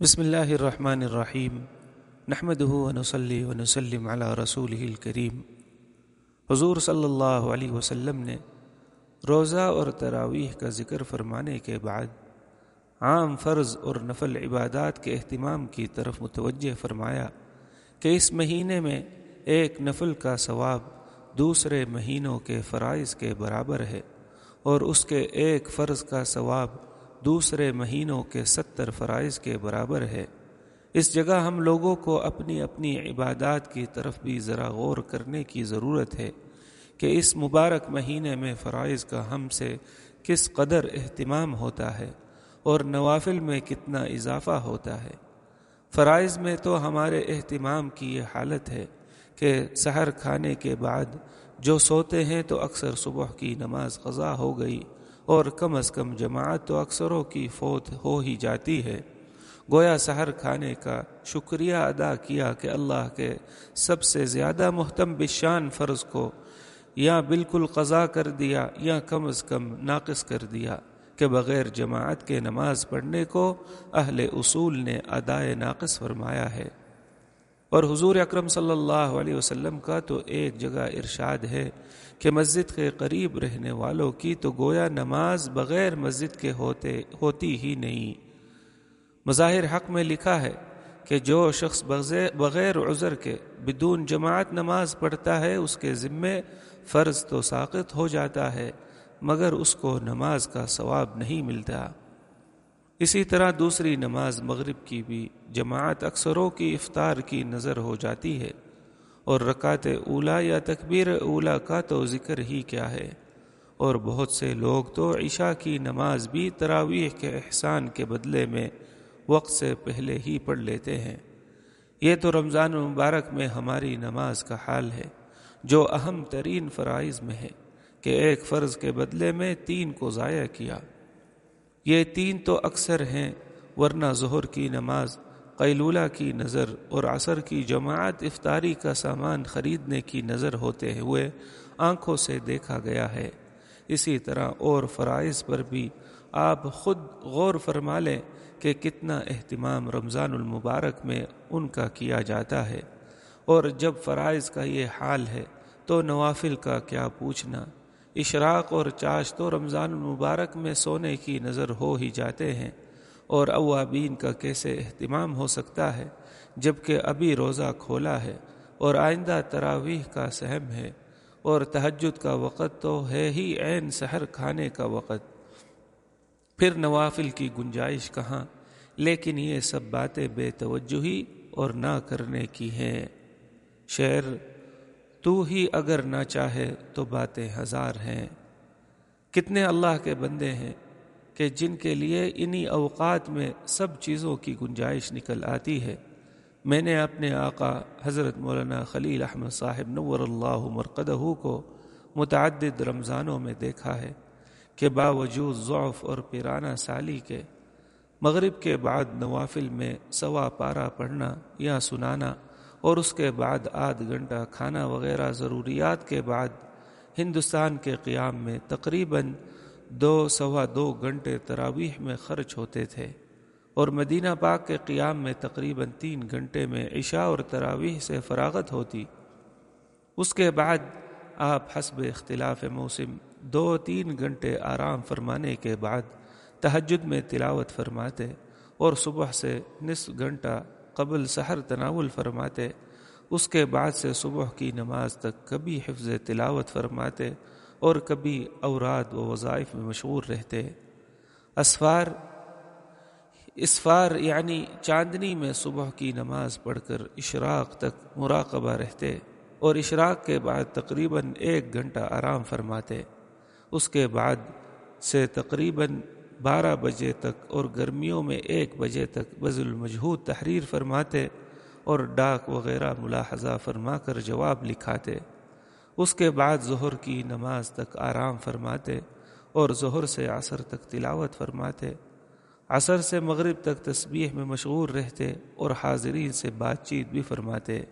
بسم اللہ الرحمن الرحیم۔ نحمد ونصلی ونسلم علی رسول الکریم۔ حضور صلی اللہ علیہ وسلم نے روزہ اور تراویح کا ذکر فرمانے کے بعد عام فرض اور نفل عبادات کے اہتمام کی طرف متوجہ فرمایا کہ اس مہینے میں ایک نفل کا ثواب دوسرے مہینوں کے فرائض کے برابر ہے اور اس کے ایک فرض کا ثواب دوسرے مہینوں کے ستر فرائض کے برابر ہے۔ اس جگہ ہم لوگوں کو اپنی اپنی عبادات کی طرف بھی ذرا غور کرنے کی ضرورت ہے کہ اس مبارک مہینے میں فرائض کا ہم سے کس قدر اہتمام ہوتا ہے اور نوافل میں کتنا اضافہ ہوتا ہے۔ فرائض میں تو ہمارے اہتمام کی یہ حالت ہے کہ سحر کھانے کے بعد جو سوتے ہیں تو اکثر صبح کی نماز قضا ہو گئی۔ اور کم از کم جماعت تو اکثروں کی فوت ہو ہی جاتی ہے۔ گویا سحر کھانے کا شکریہ ادا کیا کہ اللہ کے سب سے زیادہ محتم بشان فرض کو یا بالکل قضا کر دیا یا کم از کم ناقص کر دیا کہ بغیر جماعت کے نماز پڑھنے کو اہل اصول نے ادائے ناقص فرمایا ہے۔ اور حضور اکرم صلی اللہ علیہ وسلم کا تو ایک جگہ ارشاد ہے کہ مسجد کے قریب رہنے والوں کی تو گویا نماز بغیر مسجد کے ہوتے، ہوتی ہی نہیں۔ مظاہر حق میں لکھا ہے کہ جو شخص بغیر عذر کے بدون جماعت نماز پڑھتا ہے، اس کے ذمے فرض تو ساقط ہو جاتا ہے، مگر اس کو نماز کا ثواب نہیں ملتا۔ اسی طرح دوسری نماز مغرب کی بھی جماعت اکثروں کی افطار کی نظر ہو جاتی ہے اور رکعت اولا یا تکبیر اولا کا تو ذکر ہی کیا ہے اور بہت سے لوگ تو عشاء کی نماز بھی تراویح کے احسان کے بدلے میں وقت سے پہلے ہی پڑھ لیتے ہیں۔ یہ تو رمضان المبارک میں ہماری نماز کا حال ہے، جو اہم ترین فرائض میں ہے کہ ایک فرض کے بدلے میں تین کو ضائع کیا۔ یہ تین تو اکثر ہیں، ورنہ ظہر کی نماز، قیلولہ کی نظر اور عصر کی جماعت افطاری کا سامان خریدنے کی نظر ہوتے ہوئے آنکھوں سے دیکھا گیا ہے۔ اسی طرح اور فرائض پر بھی آپ خود غور فرما لیں کہ کتنا اہتمام رمضان المبارک میں ان کا کیا جاتا ہے۔ اور جب فرائض کا یہ حال ہے تو نوافل کا کیا پوچھنا۔ اشراق اور چاش تو رمضان المبارک میں سونے کی نظر ہو ہی جاتے ہیں اور اوابین کا کیسے اہتمام ہو سکتا ہے جبکہ ابھی روزہ کھولا ہے اور آئندہ تراویح کا سہم ہے اور تہجد کا وقت تو ہے ہی عین سحر کھانے کا وقت۔ پھر نوافل کی گنجائش کہاں؟ لیکن یہ سب باتیں بے توجہی اور نہ کرنے کی ہیں۔ شعر تو ہی اگر نہ چاہے تو باتیں ہزار ہیں۔ کتنے اللہ کے بندے ہیں کہ جن کے لیے انہی اوقات میں سب چیزوں کی گنجائش نکل آتی ہے۔ میں نے اپنے آقا حضرت مولانا خلیل احمد صاحب نور اللہ مرقدہ کو متعدد رمضانوں میں دیکھا ہے کہ باوجود ضعف اور پیرانہ سالی کے مغرب کے بعد نوافل میں سوا پارا پڑھنا یا سنانا اور اس کے بعد آدھ گھنٹہ کھانا وغیرہ ضروریات کے بعد ہندوستان کے قیام میں تقریباً دو سوا دو گھنٹے تراویح میں خرچ ہوتے تھے اور مدینہ پاک کے قیام میں تقریباً تین گھنٹے میں عشاء اور تراویح سے فراغت ہوتی۔ اس کے بعد آپ حسب اختلاف موسم دو تین گھنٹے آرام فرمانے کے بعد تہجد میں تلاوت فرماتے اور صبح سے نصف گھنٹہ قبل سحر تناول فرماتے، اس کے بعد سے صبح کی نماز تک کبھی حفظ تلاوت فرماتے اور کبھی اوراد و وظائف میں مشغول رہتے۔ اسفار اسفار یعنی چاندنی میں صبح کی نماز پڑھ کر اشراق تک مراقبہ رہتے اور اشراق کے بعد تقریباً ایک گھنٹہ آرام فرماتے۔ اس کے بعد سے تقریباً بارہ بجے تک اور گرمیوں میں ایک بجے تک بز المجہود تحریر فرماتے اور ڈاک وغیرہ ملاحظہ فرما کر جواب لکھاتے۔ اس کے بعد ظہر کی نماز تک آرام فرماتے اور ظہر سے عصر تک تلاوت فرماتے۔ عصر سے مغرب تک تسبیح میں مشغول رہتے اور حاضرین سے بات چیت بھی فرماتے۔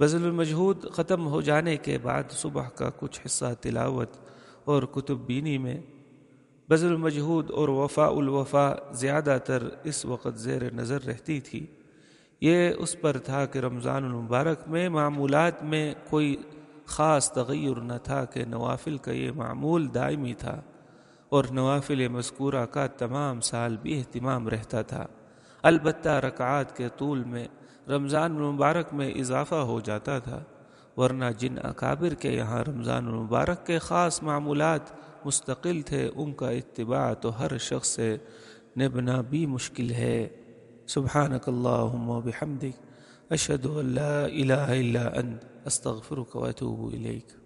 بزل المجہود ختم ہو جانے کے بعد صبح کا کچھ حصہ تلاوت اور کتب بینی میں بذل المجہود اور وفا الوفا زیادہ تر اس وقت زیر نظر رہتی تھی۔ یہ اس پر تھا کہ رمضان المبارک میں معمولات میں کوئی خاص تغیر نہ تھا کہ نوافل کا یہ معمول دائمی تھا اور نوافل مذکورہ کا تمام سال بھی اہتمام رہتا تھا۔ البتہ رکعات کے طول میں رمضان المبارک میں اضافہ ہو جاتا تھا۔ ورنہ جن اکابر کے یہاں رمضان المبارک کے خاص معمولات مستقل تھے، ان کا اتباع تو ہر شخص سے نبنا بھی مشکل ہے۔ سبحانک اللہم و بحمدک، اشہدو اللہ الہ الا انت، استغفرک و اتوب الیک۔